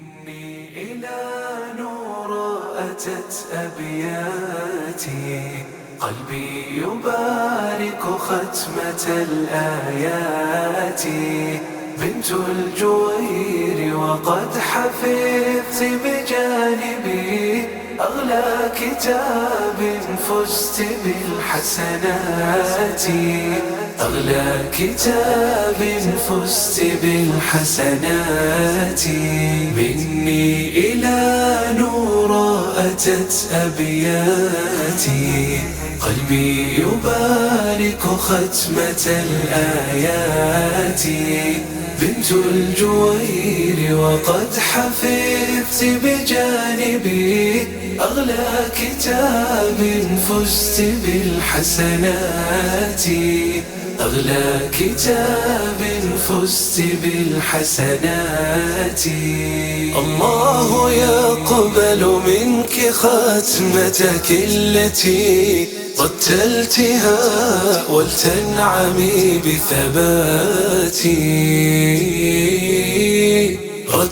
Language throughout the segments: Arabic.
مني إلى نور أتت أبياتي. قلبي يبارك ختمة الآيات. بنت الجوير وقد حفظت بجانبي أغلى كتاب فزت بالحسنات. أغلى كتاب فزت بالحسنات. مني إلى نور أتت أبياتي. قلبي يبارك ختمة الآيات. بنت الجوير وقد حفظت بجانبي أغلى كتاب فزت بالحسنات. أغلى كتاب فزت بالحسنات. الله يقبل منك ختمتك التي رتلتها ولتنعمي بثباتي.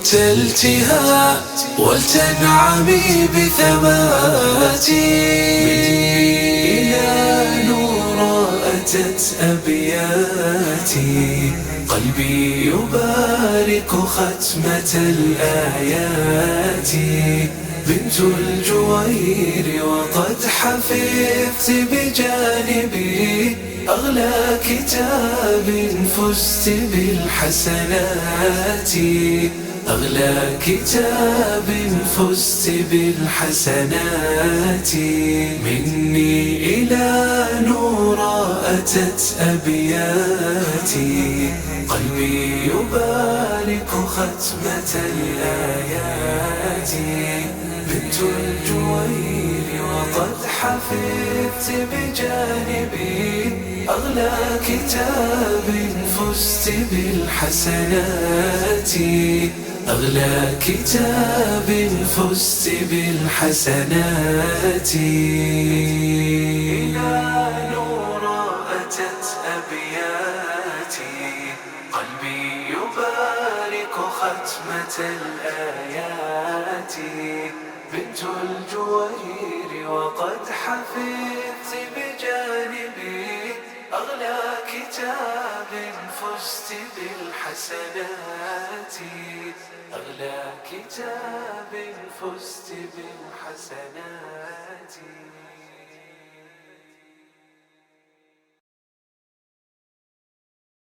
رتلتها ولتنعمي بثباتي إلى نور أتت أبياتي. قلبي يبارك ختمة الآيات. بنت الجوير وقد حفظت بجانبي. أغلى كتاب فزت بالحسنات. أغلى كتاب فزت بالحسنات. مني إلى نور أتت أبياتي. قلبي يبارك ختمة الآيات. بنت الجوير وقد حفظت بجانبي. أغلى كتاب فزت بالحسنات. أغلى كتاب فزت بالحسنات. إلى نور أتت أبياتي. قلبي يبارك ختمة الآيات. بنت الجوير وقد حفظت بجانبي. أغلى كتاب فزت بالحسنات أغلى كتاب فزت بالحسنات.